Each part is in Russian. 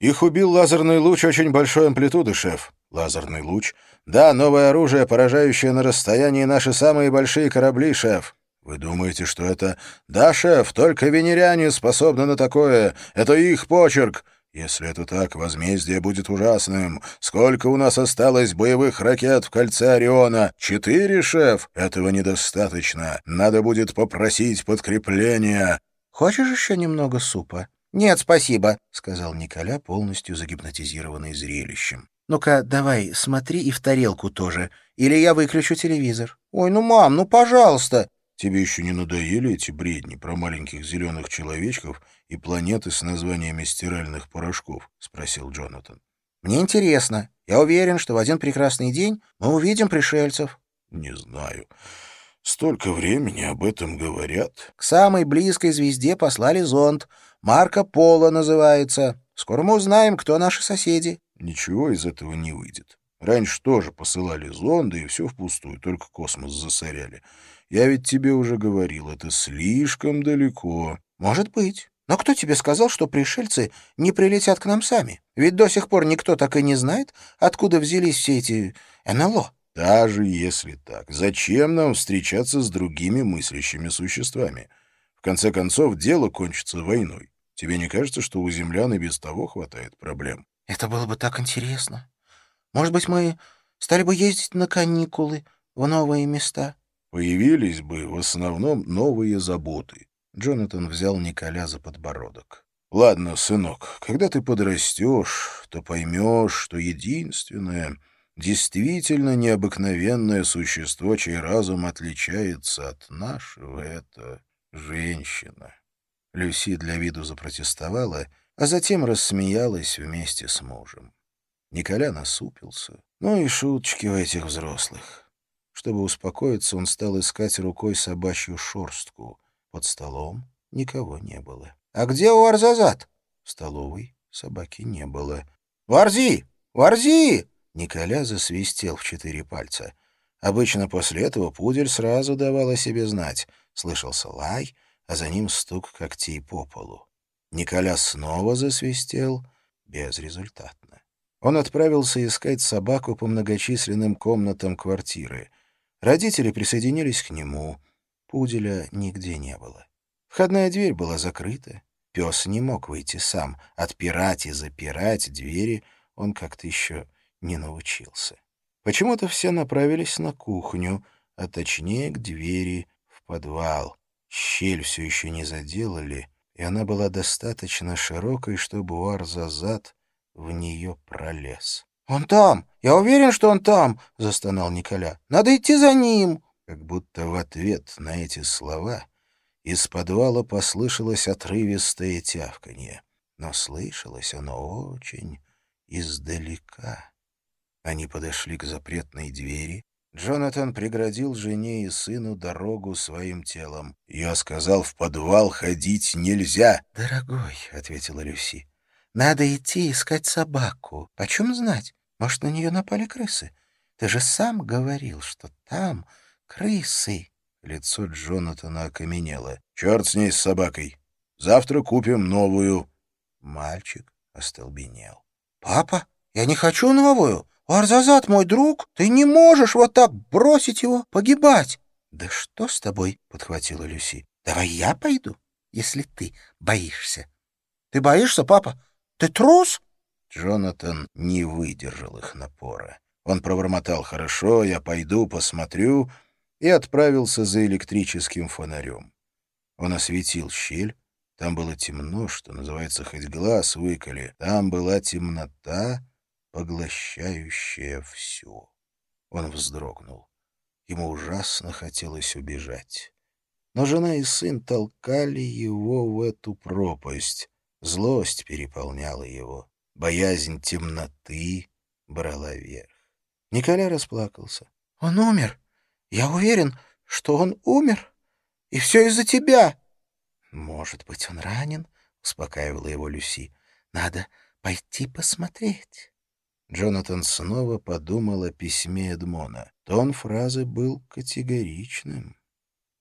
Их убил лазерный луч очень большой амплитуды, шеф. Лазерный луч? Да, новое оружие, поражающее на расстоянии наши самые большие корабли, шеф. Вы думаете, что это... Да, шеф, только венеряне способны на такое. Это их почерк. Если это так, возмездие будет ужасным. Сколько у нас осталось боевых ракет в кольце Ориона? Четыре, шеф? Этого недостаточно. Надо будет попросить подкрепления. Хочешь еще немного супа? Нет, спасибо, сказал Николя, полностью загипнотизированный зрелищем. Ну-ка, давай, смотри и в тарелку тоже. Или я выключу телевизор. Ой, ну, мам, ну, пожалуйста. Тебе еще не надоели эти бредни про маленьких зеленых человечков и планеты с названиями стиральных порошков?» — спросил Джонатан. «Мне интересно. Я уверен, что в один прекрасный день мы увидим пришельцев». «Не знаю. Столько времени об этом говорят». «К самой близкой звезде послали зонд. Марко Поло называется. Скоро мы узнаем, кто наши соседи». «Ничего из этого не выйдет. Раньше тоже посылали зонды, и все впустую, только космос засоряли. Я ведь тебе уже говорил, это слишком далеко. Может быть. Но кто тебе сказал, что пришельцы не прилетят к нам сами? Ведь до сих пор никто так и не знает, откуда взялись все эти НЛО. Даже если так, зачем нам встречаться с другими мыслящими существами? В конце концов, дело кончится войной. Тебе не кажется, что у землян и без того хватает проблем? Это было бы так интересно. Может быть, мы стали бы ездить на каникулы в новые места? Появились бы в основном новые заботы. Джонатан взял Николя за подбородок. «Ладно, сынок, когда ты подрастешь, то поймешь, что единственное, действительно необыкновенное существо, чей разум отличается от нашего, — это женщина». Люси для виду запротестовала, а затем рассмеялась вместе с мужем. Николя насупился. Ну и шуточки у этих взрослых. Чтобы успокоиться, он стал искать рукой собачью шорстку. Под столом никого не было. «А где у Арзазат?» В столовой собаки не было. «Варзи! Варзи!» Николя засвистел в четыре пальца. Обычно после этого пудель сразу давал о себе знать. Слышался лай, а за ним стук когтей по полу. Николя снова засвистел безрезультатно. Он отправился искать собаку по многочисленным комнатам квартиры — Родители присоединились к нему. Пуделя нигде не было. Входная дверь была закрыта. Пес не мог выйти сам. Отпирать и запирать двери он как-то еще не научился. Почему-то все направились на кухню, а точнее к двери в подвал. Щель все еще не заделали, и она была достаточно широкой, чтобы Уарзазад в нее пролез. «Он там! Я уверен, что он там!» — застонал Николя. «Надо идти за ним!» Как будто в ответ на эти слова из подвала послышалось отрывистое тявканье. Но слышалось оно очень издалека. Они подошли к запретной двери. Джонатан преградил жене и сыну дорогу своим телом. «Я сказал, в подвал ходить нельзя!» «Дорогой», — ответила Люси, — «надо идти искать собаку. Почем знать? Может, на нее напали крысы? Ты же сам говорил, что там крысы. Лицо Джонатана окаменело. «Черт с ней, с собакой! Завтра купим новую!» Мальчик остолбенел. «Папа, я не хочу новую! Арзазат мой друг! Ты не можешь вот так бросить его погибать!» «Да что с тобой?» — подхватила Люси. «Давай я пойду, если ты боишься». «Ты боишься, папа? Ты трус?» Джонатан не выдержал их напора. Он пробормотал «Хорошо, я пойду, посмотрю» и отправился за электрическим фонарем. Он осветил щель. Там было темно, что называется, хоть глаз выколи. Там была темнота, поглощающая все. Он вздрогнул. Ему ужасно хотелось убежать. Но жена и сын толкали его в эту пропасть. Злость переполняла его. Боязнь темноты брала верх. Николя расплакался. — Он умер. Я уверен, что он умер. И все из-за тебя. — Может быть, он ранен? — успокаивала его Люси. — Надо пойти посмотреть. Джонатан снова подумал о письме Эдмона. Тон фразы был категоричным.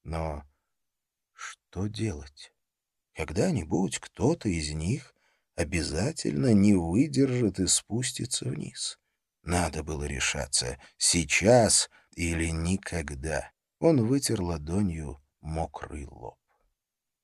Но что делать? Когда-нибудь кто-то из них обязательно не выдержит и спустится вниз. Надо было решаться, сейчас или никогда. Он вытер ладонью мокрый лоб.